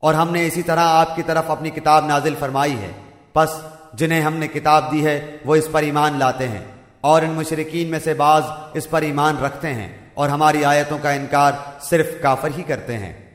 اور ہم نے اسی طرح آپ کی طرف اپنی کتاب نازل فرمائی ہے۔ پس جنہیں ہم نے کتاب دی ہے، وہ اس پر ایمان لاتے ہیں۔ اور ان مشرقین میں سے بعض اس پر ایمان رکھتے ہیں اور ہماری آیتوں کا انکار صرف کافر ہی کرتے ہیں۔